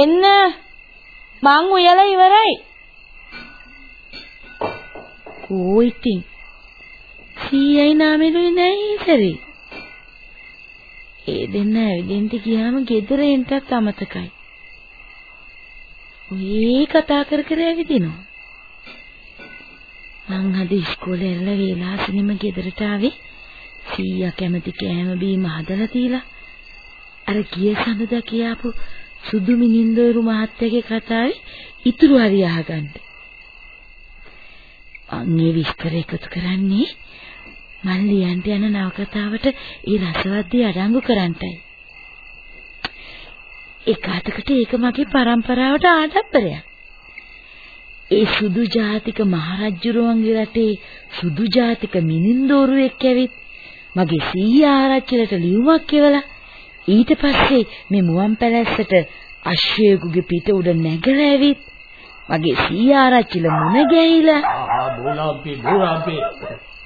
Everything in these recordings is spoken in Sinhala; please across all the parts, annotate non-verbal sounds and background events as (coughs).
එන්න මං උයලා ඉවරයි. ඕ ඉතින් සීයයි නාමෙලුයි නෑ ඉතරේ. ඒ දෙන්න ඇවිදින්ට ගියාම ගෙදර එන්ටත් අමතකයි. ඔය කතා කර කර ඇවිදිනවා. මං අද ඉස්කෝලේ ඇරලා වේලාසෙනෙම ගෙදරට ආවේ සීයා කැමති කෑම බීම හදලා තියලා අර ගිය සඳුදා කියාපු සුදු මිනින්දෝරු මහත්තයාගේ කතාවේ ඉතුරු හරිය අහගන්න. අන්නේ විස්තර එකතු කරන්නේ මන් ලියන්ට යන නවකතාවට ඒ රසවත් දේ අඩංගු කරන්ටයි. ඒකාතකට ඒක මගේ પરම්පරාවට ආඩම්බරයක්. ඒ සුදු ජාතික මහරජුරුවන්ගේ රටේ සුදු ජාතික මිනින්දෝරුවෙක් ඇවිත් මගේ සීයා ආරච්චිලට ලියුමක් කියවලා ඊට පස්සේ මේ මුවන් පැලැස්සට අශ්වයෙකුගේ පිට උඩ නැගලා ඇවිත් මගේ සීආරච්චිල මුණ ගැහිලා ආ බෝලාම්පි බෝලාම්පි.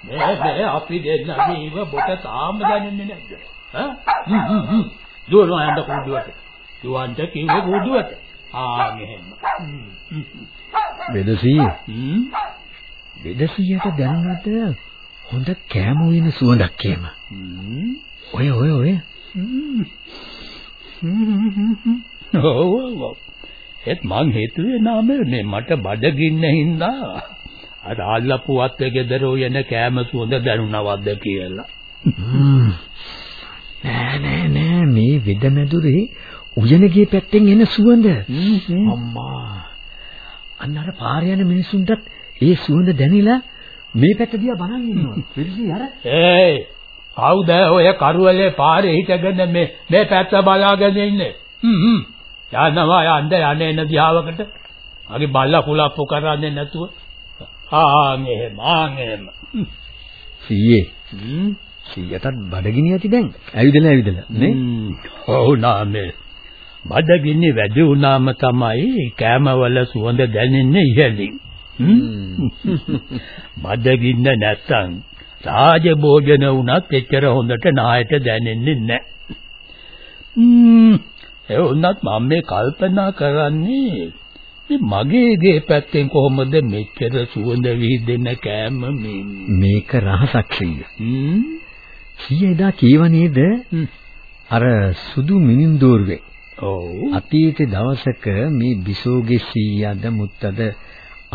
මේ මේ අපි දෙන්නගේ ඉව බොට තාම දැනෙන්නේ නැද්ද? ඈ? දුවනවා යන්න කුඩුවට. දුවන්ට කිව්ව කුඩුවට. ආ මෙහෙම. වෙදසී හ්ම්. වෙදසියට දැනුණාද හොඳ කෑම උයන සුවඳක් එහෙම? ඔය ඔය ඔය (laughs) ඔව් ඔව් ඒත් මං හේතුවේ නාම මේ මට බඩගින්න හින්දා අර අල්ලපුවත් ගෙදර යන කෑම සුවඳ දැනුණවද්ද කියලා. නෑ නෑ නෑ. මේ වෙදමැදුරේ උයනගේ පැත්තෙන් එන සුවඳ. අම්මා. අන්න අර පාර යන මිනිසුන්ටත් ඒ සුවඳ දැනිලා මේ පැත්ත දිහා බලන් ඉන්නවා. පිළිසි අර. ඒයි කවුද ඔය කරුවලේ පාරේ හිටගෙන මේ මේ පැත්ත බලාගෙන ඉන්නේ. හ්ම් හ්ම්. යනවා යන්න යන්න එන දිහාවකට. මගේ බල්ලා කුලප්පු කරන්නේ නැතුව. ආ මෙහෙම ආ මෙහෙම සීයේ. හ්ම්. සීයටත් බඩගිනි ඇති දැන්. ඇවිදලා ඇවිදලා නේ? ඔව් නාමේ බඩගිනි වැඩි වුණාම තමයි කෑමවල සුවඳ දැනෙන්නේ ඉහළින්. (laughs) බඩගින්න නැත්තම් රාජ භෝජන වුණත් එච්චර හොඳට නායට දැනෙන්නේ නැහැ. ම්ම් ඒ වුණත් මම මේ කල්පනා කරන්නේ මේ මගේ ගේ පැත්තෙන් කොහොමද මෙච්චර සුවඳ විහිදෙන කෑම මේ මේක රහසක් සීය ම්ම් සීය එදා කීව නේද? අර සුදු මිනින්දෝරුවේ ඔව්. අතීත දවසක මේ බිසෝගේ සීයාද මුත්තද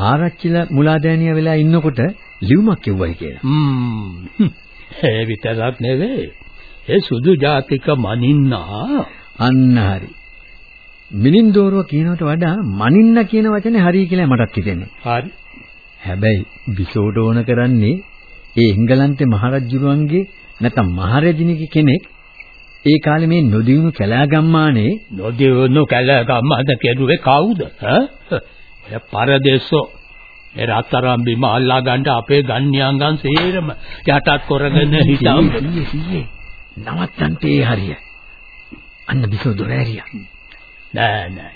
ආරච්චිලා මුලාදෑනිය වෙලා ඉන්නකොට ලියුමක් කිව්වයි කියලා. ම්ම් ඒ විතරක් නෙවෙයි. ඒ සුදු ජාතික මනින්නා අන්න හරි. මිනින්දෝරුව කියනවට වඩා මනින්න කියන වචනේ හරි කියලා මටත් හිතෙන්නේ. හරි. හැබැයි බිසෝට ඕන කරන්නේ ඒ එංගලන්තේ මහරජුරුවන්ගේ නැත්නම් මහරජිනික කෙනෙක් ඒ කාලේ මේ නොදියුණු කැලෑ ගම්මානේ නොදියුණු කැලෑ ගම්මාන කෙරුවේ කවුද? ඈ? ඔය පරදේශෝ ඒ රත්තරන් බිම අල්ලා ගන්න අපේ ගන්්‍යාංගන් සේරම යටත් කරගෙන හිටම් නවත්තන්ටේ හරිය. අන්න බිසෝ දොර ඇරියා. නෑ නෑ.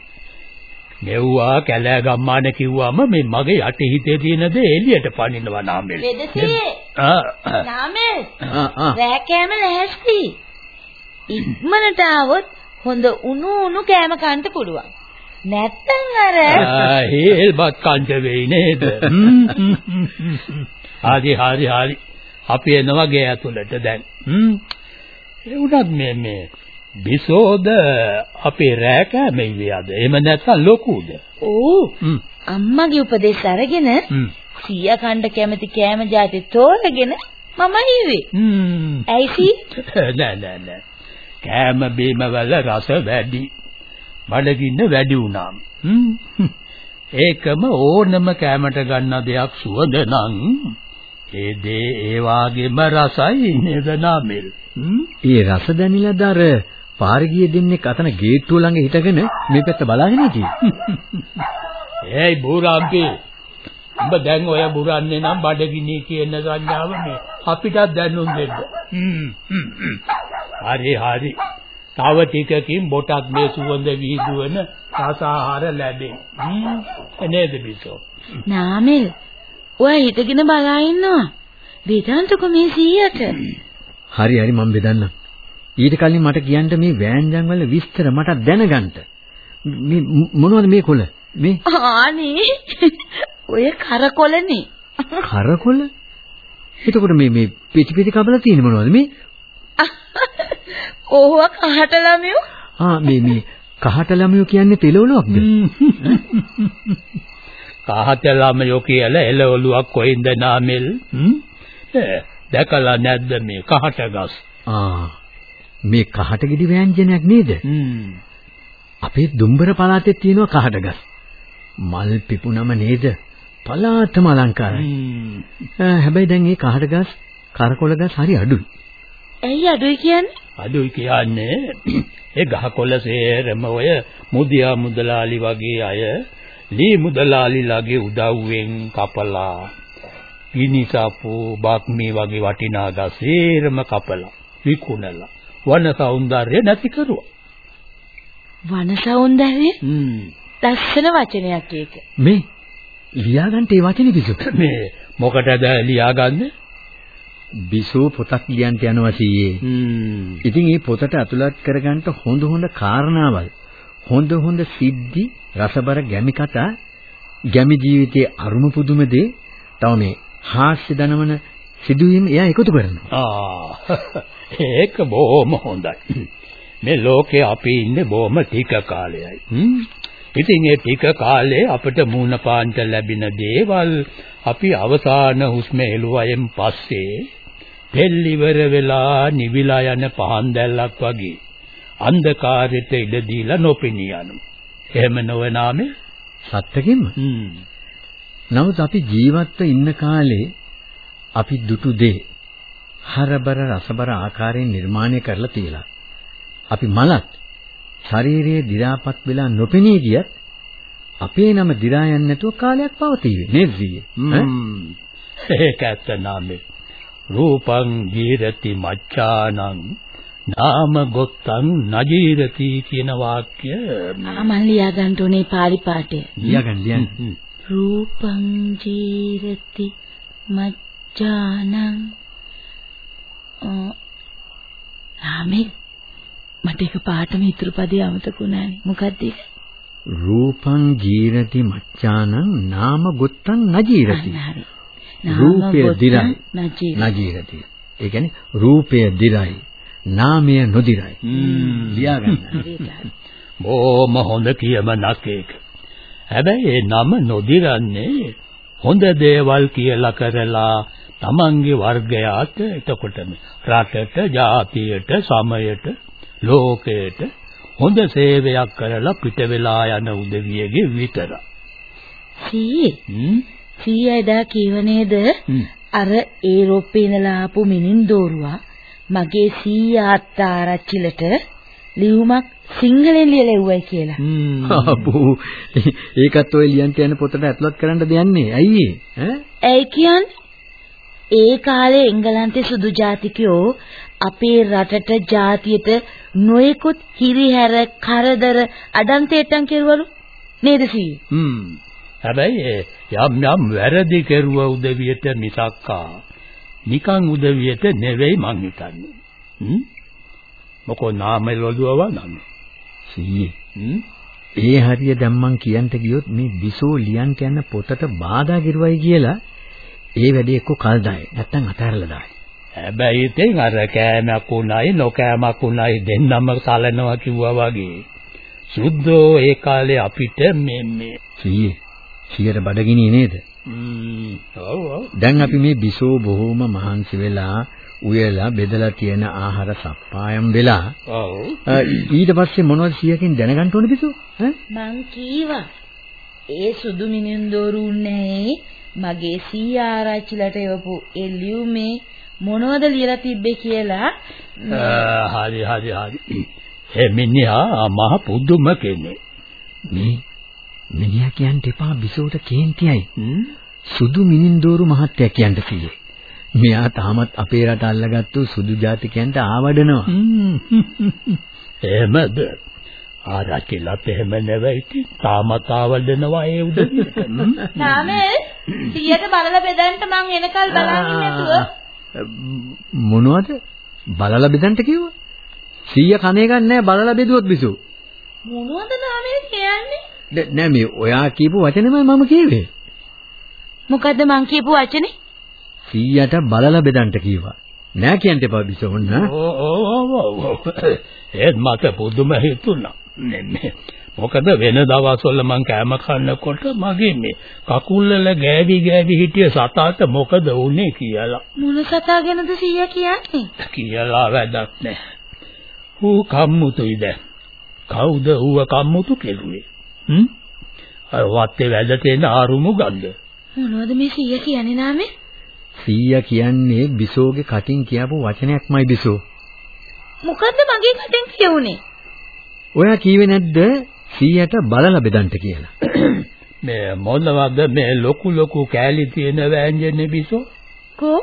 නෙව්වා කැලෑ ගම්මාන කිව්වම මේ මගේ යටි හිතේ තියෙන දේ එළියට පනිනවා නාමෙල්. වෙදසියේ ආ නාමල් ආ ආ රෑ කෑම ලෑස්ති. ඉක්මනට ආවොත් හොඳ උණු උණු කෑම කන්න පුළුවන්. නැත්තම් අර හේල්පත් කන්ට වෙයි නේද? හරි හරි හරි. අපි එනවා ගේ ඇතුළට දැන්. ඒ උනත් මේ මේ බිසෝද අපේ රෑ කෑමේ වියද? එහෙම නැත්නම් ලොකුද? ඕ. අම්මගේ උපදේශ අරගෙන. සීයා කණ්ඩ කැමති කෑම જાති තෝරගෙන මම. හ්ම්. ඇයි සී? (laughs) නෑ නෑ නෑ. කෑම බීම වල රස වැඩි. බඩගින්න වැඩි වුණාම. ඒකම ඕනම කෑමට ගන්න දෙයක් සුවඳ නම් ඒ දේ ඒ වාගේම රසයි නේද නාමල්? ඒ රස දැනිලාද අර පාරේ ගියේ දෙන්නෙක් අතන ගේට්ටුව ළඟ හිටගෙන මේ පැත්ත බලාගෙන හිටියේ. ඒයි බුරාම්පේ. උඹ දැන් ඔය බුරන්නේ නම් බඩගිනි කියන සංඥාව මේ අපිටත් දැනුම් දෙන්න. හරි හරි. තව ටිකකින් බොටක් මේ සුවඳ විහිදුවන රසාහාර ලැබේ. නේද බිසෝ? නාමල් ඔයා හිටගෙන බලා ඉන්නවා. බෙදන්තකො මේ සීයට. හරි හරි මම බෙදන්නම්. ඊට කලින් මට කියන්න මේ වෑංජන් වල විස්තර මට දැනගන්න. මේ මොනවද මේ කොළ? මේ ආනේ ඔය කරකොලනේ. කරකොළ? එතකොට මේ මේ පිටි පිටි කබල තියෙන මොනවද මේ? (laughs) ඕවා කහට ළමයෝ. ආ මේ මේ කහට ළමයෝ කියන්නේ තෙලවලුවක්ද? කහට ළමයෝ කියලා එළවලුවක් කොයින්ද නාමෙල්? දැකලා නැද්ද මේ කහට ගස්? ආ මේ කහට ගෙඩි ව්‍යංජනයක් නේද? අපේ දුම්බර පළාතේ තියෙනවා කහට ගස්. මල් පිපුණම නේද? පලාතම අලංකාරයි. හැබැයි දැන් මේ කහට ගස් කරකොල ගස් හරි අඩුයි. ඇයි අඩුයි කියන්නේ? අඩුයි කියන්නේ. ඒ ගහකොළ සේරම ඔය මුදියා මුදලාලි වගේ අය ලී මුදලාලිලාගේ උදව්වෙන් කපලා ගිනිසාපු බාක්මී වගේ වටිනා ගස් සේරම කපලා විකුණලා වන సౌందර්යය නැති කරුවා. වන సౌందර්යය හ්ම්. ලස්සන වචනයක් ඒක. මේ ලියාගන්න ඒ වචනේ පිසු. මේ මොකටද ලියාගන්නේ? බිසෝ පොතක් ලියන්න යනවා සීයේ. හ්ම්. ඉතින් මේ පොතට ඇතුළත් කරගන්න හොඳ හොඳ කාරණාවල් හොඳ හොඳ සිද්ධි රසබර ගැමි කතා ගැමි ජීවිතයේ අරුම පුදුම දේ තව මේ හාස්‍ය දනවන සිදුවීම් එයා එකතු කරනවා. ආ (laughs) ඒක බොහොම හොඳයි. මේ ලෝකේ අපි ඉන්නේ බොහොම ටික කාලයයි. ඉතින් ඒ ටික කාලේ අපිට මූණ පාන්ට ලැබෙන දේවල් අපි අවසාන හුස්ම එළුවයෙන් පස්සේ දෙල්ලිවර වෙලා නිවිලා යන පහන් දැල්ලක් වගේ අන්ධකාරයට ඉඩ දීලා නොපෙනී යනවා. එහෙම නොවනාමේ සත්‍යකින්ම. හ්ම්. නමුත් අපි ජීවත්ව ඉන්න කාලේ අපි දුටු දේ හරබර රසබර ආකාරයෙන් නිර්මාණය කරලා තියලා. අපි මලත් ශරීරයේ දි รา පත් වෙලා නොපෙනී ගියත් අපේ නම දි รา යන්නේ නැතුව කාලයක් පවතීවි නේද සීයේ? ඒක ඇත්ත නාමේ. රූපං ජීරති මච්ඡානං නාම ගොත්තං නජීරති කියන වාක්‍ය මන් ලියා ගන්න උනේ පාලි පාඨය. ලියාගන්න ලියන්න. රූපං ජීරති මච්ඡානං ආමේ මට එක පාටම ඉතුරු පදේ අමතක වුණානේ. මොකද්ද ඒක? රූපං ජීරති මච්ඡානං නාම ගොත්තං නජීරති. හරි. රූපය දිරයි නජීරති. ඒ කියන්නේ රූපය දිරයි නාමය නොදිරයි. (laughs) ලියාගන්න. බොහොම හොඳ කියමනක් ඒක. හැබැයි ඒ නම නොදිරන්නේ හොඳ දේවල් කියලා කරලා තමන්ගේ වර්ගයාට එතකොට රටට, ජාතියට, සමයට, ලෝකයට හොඳ සේවයක් කරලා පිට වෙලා යන උදවියගේ විතරයි. සී හ්ම්? සීයා එදා කියව නේද? අර ඒරෝපේ ඉඳලා ආපු මිනින් දෝරුවා මගේ සීයා අත්තාරච්චිලට ලියුමක් සිංහලෙන් ලියලා එව්වයි කියලා. හ්ම්. (laughs) අපෝ ඒකත් ඔය ලියන්ට යන පොතට ඇතුළත් කරන්න දෙන්නේ ඇයි ඒ? ඇයි කියන්නේ? ඒ කාලේ එංගලන්තේ සුදු ජාතිකයෝ අපේ රටට ජාතියට නොයෙකුත් හිරිහැර කරදර අඩන්තේට්ටම් කෙරුවලු නේද සී? හ්ම්. හැබැයි යම් යම් වැරදි කෙරුව උදවියට මිසක්කා නිකන් උදවියට නෙවෙයි මං හිතන්නේ. හ්ම්. මොකෝ නාමෙල් ඔළුවව නම්. සීයේ හ්ම්. ඒ හරිය දැන් මං කියන්ට ගියොත් මේ විසෝ ලියන්ට යන පොතට බාධා කිරුවයි කියලා ඒ වැඩේ එක්ක කල් දායි නැත්තම් අතහැරලා දායි. හැබැයි ඉතින් අර කෑමක් උණයි නොකෑමක් උණයි දෙන්නම සලනවා කිව්වා වගේ. සුද්ධෝ ඒ කාලේ අපිට මේ මේ සීයේ සියර බඩගිනි නේද? ම්ම් ඔව් ඔව් දැන් අපි මේ විසෝ බොහොම මහන්සි වෙලා උයලා බෙදලා තියෙන ආහාර සප්පායම් වෙලා ඔව් ඊට පස්සේ මොනවද සියකින් දැනගන්න ඕනේ? ඈ? මං කීවා ඒ සුදු මිනින් දෝරුන්නේ මගේ සීයා ආරච්චිලට එවපු ඒ ලියුමේ මොනවද ලියලා තිබ්බේ කියලා හරි හරි හරි. ඒ මිනිහා මහ පුදුම කෙනෙක්. මේ මිනිහා කියන්න එපා බිසෝට කේන්තියයි. සුදු මිනින්දෝරු මහත්තයා කියන්න කීයේ. මෙයා තාමත් අපේ රට අල්ලගත්තු සුදු ජාතිකයන්ට ආවඩනවා. හ්ම්. එහෙමද? ආරච්චිලත් එහෙම නෙවෙයි. තාමත් ආවල්දනවා ඒ උදවියට. හ්ම්? නාමල් 100ට බලලා බෙදන්න මං එනකල් බලන් ඉන්නේ නැතුව මොනවද? බලලා බෙදන්න කිව්වා? 100 කණේ ගන්න නැහැ බලලා බෙදුවොත් බිසෝ. මොනවද නාමල් කියන්නේ නෑ මේ ඔයා කියපු වචනේමයි මම කිව්වේ. මොකද්ද මං කියපු වචනේ 100ට බලලා බෙදන්න කිව්වා. නෑ කියන්න එපා බිසෝ ඔන්න. ඔව් ඔව් ඔව්. ඒත් මට පුදුම හිතුණා. මේ මොකද වෙන දවස්වල මං කෑම කන්නකොට මගේ මේ කකුල් වල ගෑවි ගෑවි හිටිය සතාට මොකද වුනේ කියලා මොන සතා ගැනද 100 කියන්නේ කියලා වැඩක් නැහැ. ඌ කම්මුතුයි දැන්. කවුද ඌව කම්මුතු කෙරුවේ? හ්ම්? අර වත්තේ වැද තියෙන ආරුමු ගන්ද. මොනවද මේ 100 කියන්නේ නාමේ 100 කියන්නේ බිසෝගේ කටින් කියපු වචනයක්මයි බිසෝ. මොකද්ද මගේ කටෙන් කියුනේ ඔයා කීවේ නැද්ද 100ට බලලා බෙදන්න කියලා? (coughs) මේ මොනවද මේ ලොකු ලොකු කෑලි තියෙන වෑංජනේ බිසෝ? කෝ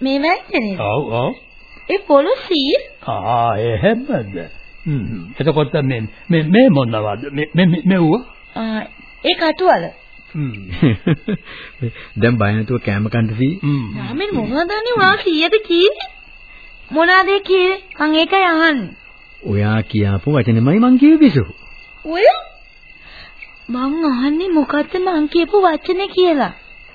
මේ වැන්නේ ඔව් ඔව්. ඒ පොලොසී ආ එහෙමද? හ්ම්. එතකොට මේ මේ මේ මොනවද? මේ මේ මෙව්ව? ඒ කටුවල හ්ම්. දැන් බය නැතුව කැම කන්න සී. හ්ම්. නාමෙන් මොනවද අනේ උනා 100ද කීවේ මොනවාද කීවේ මං ඒකයි අහන්නේ ඔයා කියාපු වචනේමයි මං කිව්වේ බිසෝ. ඔය මං අහන්නේ මොකද්ද මං කියපු වචනේ කියලා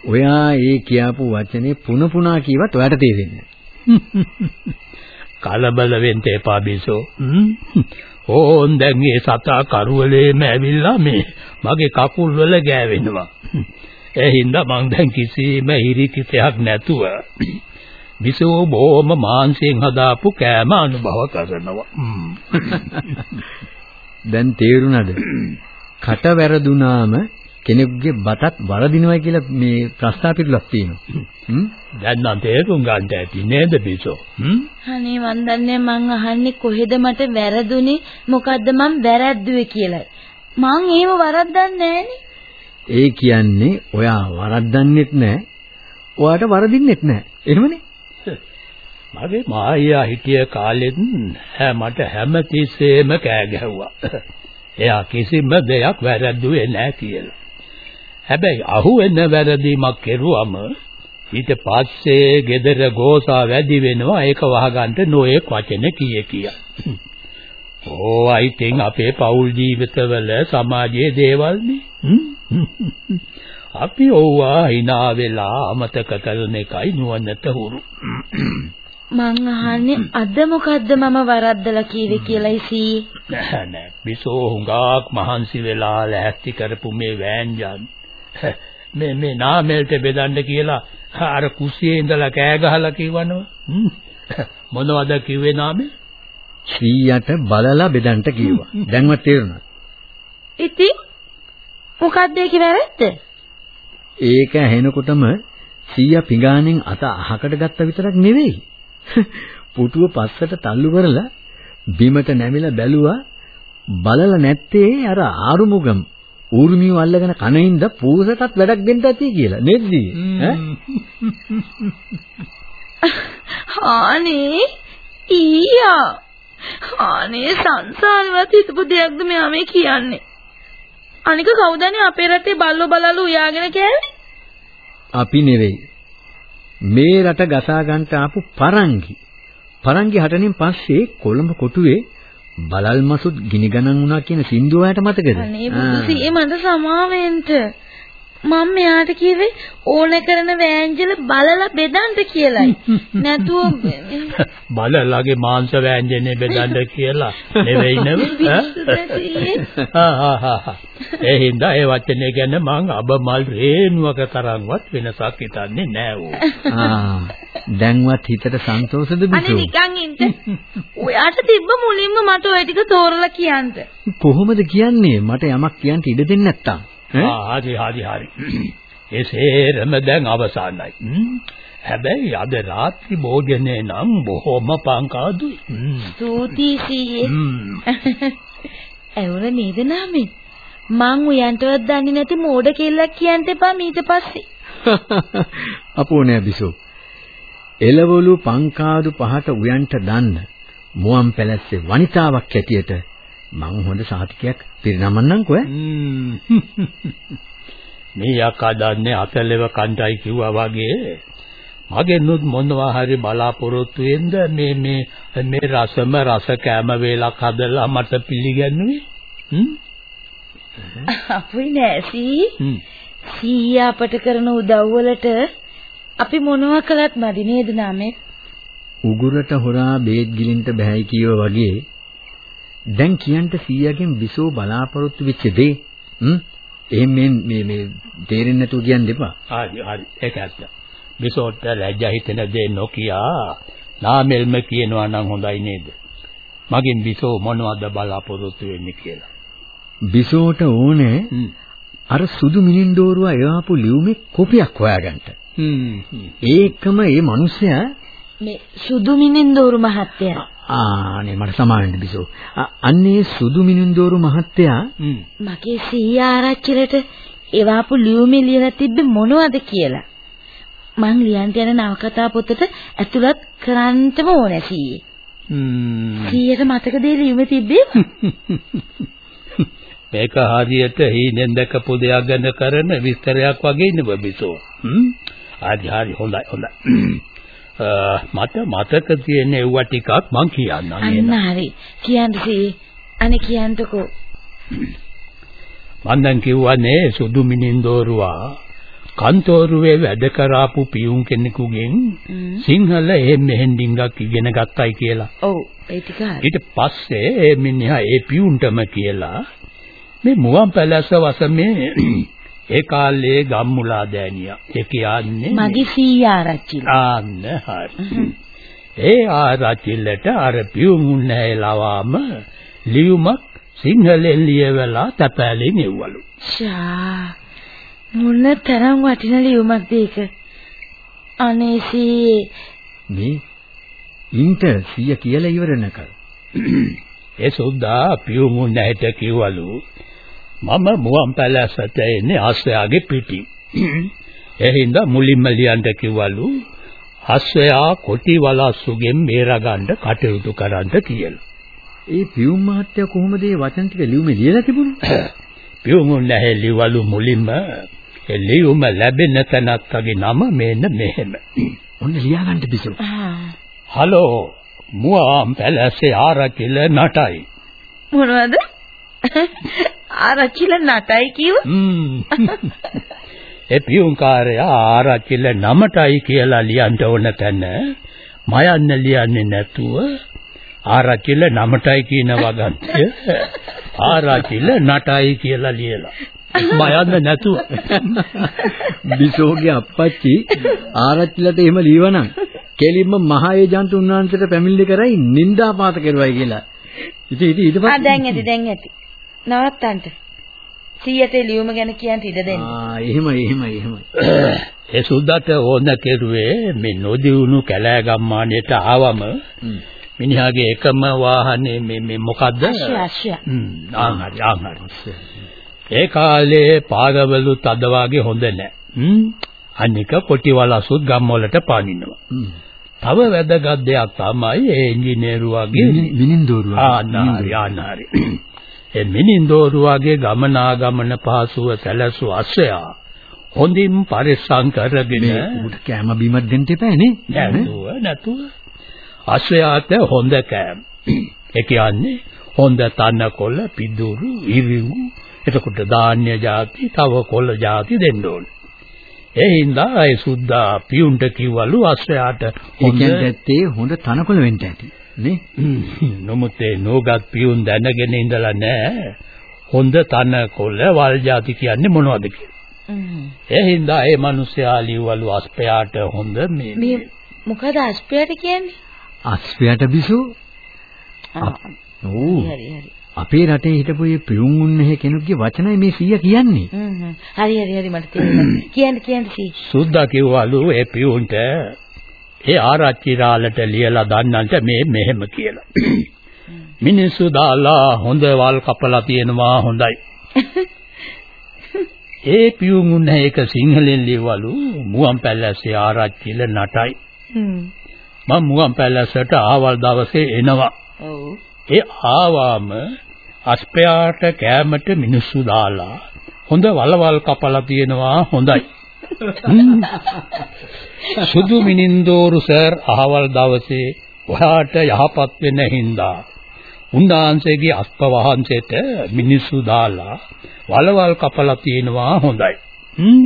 ඔයා ඒ කියාපු වචනේ පුන පුනා කියවත් ඔයාට තේරෙන්නේ (laughs) කලබල වෙන්න එපා බිසෝ. ඕන් දැන් මේ සතා කරුවලේම ඇවිල්ලා මේ මගේ කකුල් වල ගෑවෙනවා. ඒ හින්දා මං දැන් කිසිම හිරිකිතයක් නැතුව බිසෝ බොහොම මාංශයෙන් හදාපු කෑම අනුභව කරනවා. දැන් තේරුණාද? (clears throat) කට වැරදුනාම කෙනෙකුගේ බතත් වරදිනවා කියලා මේ ප්‍රස්තාපිතලක් තියෙනවා. හ්ම්? දැන් නම් තේරුම් ගන්න ඇති නේද බිසෝ? හ්ම්. අනේ මන් දන්නේ මං අහන්නේ කොහෙද මට වැරදුනේ මොකද්ද මං වැරද්දුවේ කියලා මං ඒව වරද්දන්නේ නෑනේ ඒ කියන්නේ ඔයා වරද්දන්නෙත් නැහැ. ඔයාට වරදින්නෙත් නැහැ. එහෙමනේ? මගේ මායියා හිටිය කාලෙත් හැ මට හැමතිස්සෙම කෑ ගැහුවා. එයා කිසිම දෙයක් වැරද්දුවේ නැහැ කියලා. හැබැයි අහුවෙන වැරදීමක් කෙරුවම ඊට පස්සේ gedara ගෝසා වැඩි වෙනවා ඒක වහගන්න නොයෙක් වචන කිය කිය. ඕ අයිතින් අපේ පෞල් ජීවිතවල සමාජයේ දේවල් නේ. අපි ඕවා hina වෙලා අමතක කරන එකයි නුවණට හුරු. මං අහන්නේ අද මොකද්ද මම වරද්දලා කීවේ කියලායි සී නෑ නෑ බිසෝ හුඟක් මහන්සි වෙලා ලෑස්ති කරපු මේ වෑන්ජන් (laughs) මේ මේ නාමෙල්ට බෙදන්න කියලා අර කුස්සියේ ඉඳලා කෑ ගහලා කිව්වනව. මොනවද කිව්වේ නාමෙල් 100ට බලලා බෙදන්න කිව්වා. දැන්වත් තේරුණා. ඉතින් මොකද්ද ඒකේ වැරද්ද ඒක ඇහෙනකොටම 100 පිඟානෙන් අත අහකට ගත්ත විතරක් නෙවෙයි. (laughs) පුටුව පස්සට තල්ලු කරලා බිමට නැමිලා බැලුවා බලලා නැත්තේ අර ආරුමුගම් ඌර්මිය අල්ලගෙන කනින්ද පූසටත් වැඩක් දෙන්න ඇති කියලා. නේද ඈ? අනේ ඊයා. අනේ සංසාරවත් හිතපු දෙයක්ද මෙයා මේ කියන්නේ? අනික කවුදනේ අපේ රටේ බල්ලෝ බලලු උයාගෙන කෑවේ? අපි නෙවෙයි. මේ රට ගසා ගන්නට ආපු පරංගි. පරංගි හටනින් පස්සේ කොළඹ කොටුවේ බලල් මසුත් ගිනි ගණන් වුණා කියන සින්දුව ඔයාලට මතකද? අනේ බුදුසී මට සමාවෙන්න මම මෙයාට කිව්වේ ඕන කරන වෑංජල බලලා බෙදන්න කියලයි. (laughs) නැතුව බලලාගේ මාංශ වෑංජනේ බෙදන්න කියලා නෙවෙයි නේද (laughs) (laughs) ඒ හින්දා ඒ වචනේ ගැන මං අබමල් රේණුවක තරම්වත් වෙනසක් හිතන්නේ නෑ ඕ. ආ දැන්වත් හිතට සන්තෝෂද අනේ බිසෝ? නිකන් ඉන්න. ඔයාට තිබ්බ මුලින්ම මට ওই ටික තෝරලා කියන්න. කොහොමද කියන්නේ මට යමක් කියන්න ඉඩ දෙන්නේ නැත්තම්? හරි හරි හරි. ඒ සේරම දැන් අවසానයි. හැබැයි අද රාත්‍රී භෝජනේ නම් බොහොම පංකාදුයි. ස්තුතියි සීයේ. ඇවුර නේද නාමේ? මං උයන්ටවත් දන්නේ නැති මෝඩ කෙල්ලක් කියන්න එපා ඊට පස්සේ. (laughs) අපෝ නෑ බිසෝ. එළවලු පංකාදු පහට උයන්ට දන්න මුවන් පැලැස්සේ වනිතාවක් ඇටියට මං හොඳ සාතිකයක් පිරිනමන්නම්කෝ ඈ. මේ යකා දන්නේ අතලෙව කණ්ඩායි කිව්වා වගේ. මගෙනුත් මොනවා හරි බලාපොරොත්තු වෙන්ද මේ මේ මේ රසම රස කෑම වේලක් හදලා මට පිළිගන්නුවේ? හ්ම්. අපුයි නෑසී සීයා අපට කරන උදව්වලට අපි මොනවා කළත් මදි නේද නාමේ උගුරට හොරා බේත් ගිලින්ට බෑයි කියව වගේ දැන් කියන්ට සීයාගෙන් විසෝ බලාපොරොත්තු වෙච්ච දේ හ්ම් එහෙම මේ මේ තේරෙන්නේ නැතුව කියන්න එපා. හරි හරි ඒක ඇත්ත. බිසෝට ලැජ්ජා හිතෙන දේ නොකියා නාමෙල්ම කියනවා නම් හොඳයි නේද? මගෙන් බිසෝ මොනවද බලාපොරොත්තු වෙන්නේ කියලා. බිසෝට ඕනේ අර සුදු මිනින්ඩෝරුවා එවාපු ලියුමේ කොපියක් හොයාගන්න. ඒකම මේ මිනිස්සයා මේ සුදු මිනින්දෝරු මහත්තයා ආනේ මට සමාවෙන්න බිසෝ. අන්නේ සුදු මිනින්දෝරු මහත්තයා මගේ සීයා ආරච්චිලට එවාපු ලියුමේ ලියලා තිබ්බේ මොනවද කියලා. මං ලියන්ට යන නවකතා පොතට ඇතුළත් කරන්නටම ඕනේ සීයේ. සීයට මතකද ලියුමේ තිබ්බේ? (laughs) මේක හරියට හීනෙන් දැකපු දෙයක් ගැන කරන විස්තරයක් වගේ නෙව බිසෝ. හ්ම්. හරි හරි හොඳයි හොඳයි. මට මතක තියෙන ඒවා ටිකක් මං කියන්නම් අන්න හරි. කියන්න සී. අනේ කියන්නකෝ. මං දැන් කිව්වනේ සුදු මිනින්දෝරුවා කන්තෝරුවේ වැඩ කරාපු පියුම් කෙනෙකුගෙන් සිංහල එහෙම මෙහෙන් ඩිංගක් ඉගෙන ගත්තයි කියලා. ඔව් ඒ ටික හරි. ඊට පස්සේ ඒ මිනිහා ඒ පියුන්ටම කියලා මේ මුවන් පැලැස්ස වසමේ ඒ කාලේ ගම්මුලා දෑනියා. ඒ කියන්නේ මගේ සීයා ආරච්චිලා. ආන්න හරි. ඒ ආරච්චිලට අර පියුමුන් නැහැලවාම ලියුමක් සිංහලෙන් ලියවලා තපෑලෙන් එව්වලු. ෂා මොන තරම් වටින ලියුමක්ද ඒක? අනේසී මේ ඉන්ට සිය කියලා ඉවර නැකල්. (clears throat) ඒ සොද්දා පියුමුන් නැහැට කිව්වලු මම මුවන් පැලැස්සට එන්නේ ආශ්‍රයාගේ පිටින්. එහිඳ මුලින්ම ලියන්න කිව්වලු ආශ්‍රයා කොටි වලස්සුගෙන් මේරගන්න කටයුතු කරන්න කියලා. ඒ පියුම් මහත්තයා කොහොමද මේ වචන ටික ලියුමේ ලියලා තිබුණේ? (clears throat) පියුමුන් නැහැ ලිවලු මුලින්ම ඒ ලියුම ලැබෙන තැනත්ගේ නම මෙන්න මෙහෙම. (clears throat) ඔන්න ලියාගන්න බිසෝ. හලෝ මුවන් පැලැස්සේ ආරකිල නටයි. මොනවද? (laughs) ආරච්චිල නටයි කිව්ව? ඒ (laughs) පියුම්කාරයා ආරච්චිල නමටයි කියලා ලියන්න ඕන තැන මයන්න ලියන්නේ නැතුව ආරච්චිල නමටයි කියන වගන්තිය ආරච්චිල නටයි කියලා ලියලා මයන්න නැතුව (laughs) බිසෝගේ අප්පච්චි ආරච්චිලට එහෙම ලියවනම් කෙලින්ම මහා ඒජන්ත උන්වහන්සේට පැමිණිලි කරයි නින්දාපාත කරුවයි කියලා. ඉතින් ඉතින් ඊට පස්සේ ආ දැන් ඇති දැන් ඇති. නවත්තන්න. සීයට ලියුම ගැන කියන්න ඉඩ දෙන්න. ආ එහෙමයි එහෙමයි එහෙමයි. (coughs) ඒ සුද්දට ඕන කෙරුවේ මේ නොදියුණු කැලෑ ගම්මානයට ආවම මිනිහාගේ එකම වාහනේ මේ මේ මොකද්ද? අශ්ව අශ්ව. හ්ම් ආහරි ආහරි. ඒ කාලේ පාරවලුත් අද වාගේ හොඳ නැහැ. අනික කොටිවලසුත් ගම් වලට පානිනවා. තව වැදගත් දෙයක් තමයි ඒ ඉංජිනේරුවාගේ මිනින්දෝරුවා. ආනාරි ආනාරි. ඒ මිනින්දෝරුවාගේ ගමනාගමන පහසුව සැලසු අස්සයා හොඳින් පරිස්සම් කරගෙන උට කැම බීමක් දෙන්න එපා නේ. නැතුව නැතුව අස්සයාට හොඳ කෑම. ඒ කියන්නේ හොඳ තනකොළ, පිදුරු, ඉරිඟු, එතකොට ධාන්‍ය ಜಾති, තව කොළ ಜಾති දෙන්න ඕනේ. ඒ හින්දා ඒ සුද්දා පියුන්ට කිව්වලු අස්සයාට හොඳ ඇත්තේ හොඳ තනකොළ වෙන්න ඇති. නේ? නමුත් ඒ නෝගත් පියුන් දැනගෙන ඉඳලා නැහැ. හොඳ තනකොළ වල් ಜಾති කියන්නේ මොනවද කියලා. ඒ හින්දා ඒ මිනිස්යා ලියවලු අස්පයාට හොඳ මේ මේ මොකද අස්පයට කියන්නේ? අස්පයට බිසෝ. ඕ. හරි හරි. අපේ රටේ හිටපු මේ පියුම් උන්නේ කෙනෙක්ගේ වචනයි මේ සීයා කියන්නේ. හ්ම් හ්ම්. හරි හරි හරි මට තේරෙනවා. කියන්න කියන්න සී. සුද්දා කිව්වලු ඒ පියුන්ට ඒ ආරච්චි රාලට ලියලා දන්නන්ට මේ මෙහෙම කියලා. මිනිස්සු දාලා හොඳ වල් කපලා තියෙනවා හොඳයි. (laughs) ඒ පියුම් උන්නේ එක සිංහලෙන් ලියවලු මුවන් පැලැස්සේ ආරච්චිල නටයි. මම මුවන් පැලැස්සට ආවල් දවසේ එනවා. ඒ ආවාම අස්පයාට කෑමට මිනිස්සු දාලා හොඳ වලවල් කපලා තියෙනවා හොඳයි. හ්ම්. (laughs) සුදු මිනින්දෝරු සර් අහවල් දවසේ ඔයාට යහපත් වෙන්න හින්දා උන්වහන්සේගේ අස්ප වහන්සේට මිනිස්සු දාලා වලවල් කපලා තියෙනවා හොඳයි. හ්ම්.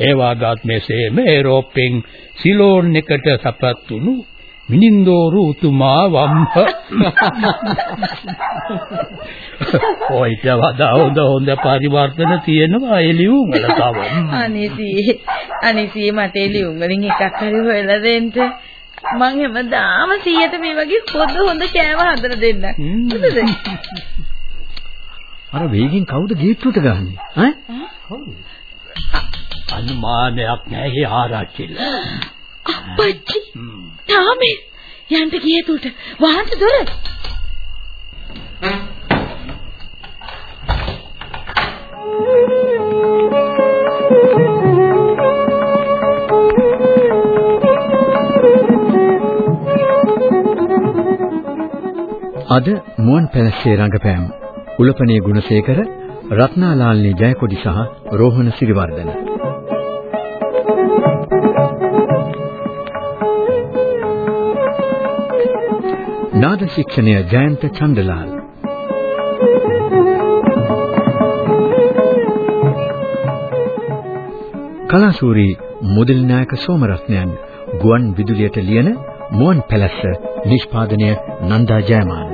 ඒ වාගත් මෙසේම ඒරෝපෙන් සිලෝන් එකට සපත් වුණු මිනින්දෝරු උතුමා වම්හ (laughs) ඔයිට වඩා හොඳ හොඳ පරිවර්තන තියෙනවා එළියුම් වල තව. අනිසී අනිසී මට එළියුම් වලින් එකක් හරි හොයලා දෙන්න. මං හැමදාම 100ට මේ වගේ හොඳ හොඳ කෑම හදලා දෙන්න. හොඳද? අර වේගින් කවුද ගේට්ටුවට ගහන්නේ? ඈ? අනුමානයක් නැහැ ආරච්චිල. අප්පච්චි. තාමේ යන්න ගියේ උට. වහන්න දොර. අද මුවන් පැලස්සේ රංගපෑම් උලපනේ ගුණසේකර රත්නාලාල්නී ජයකොඩි සහ රෝහණ සිරිවර්ධන නාද ශික්ෂණය ජයන්ත චන්දලාල්. කලාසූරි මුදල් නායක සෝමරත්නයන් ගුවන් විදුලියට ලියන මුවන් පැලස්ස නිෂ්පාදනය නන්දා ජයමාන.